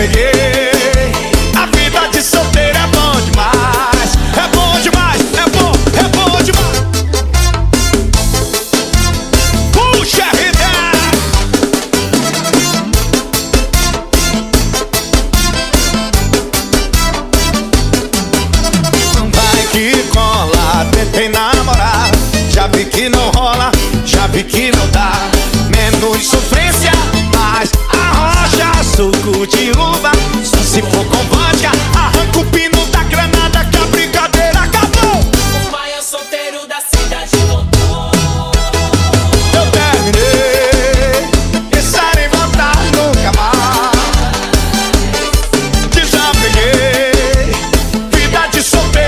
peguei. A vida de solteiro é bom demais. É bom demais, é bom, é bom demais. Puxa vida! Não vai que cola, tentei namorar. Já vi que não rola, já vi que não dá. It's.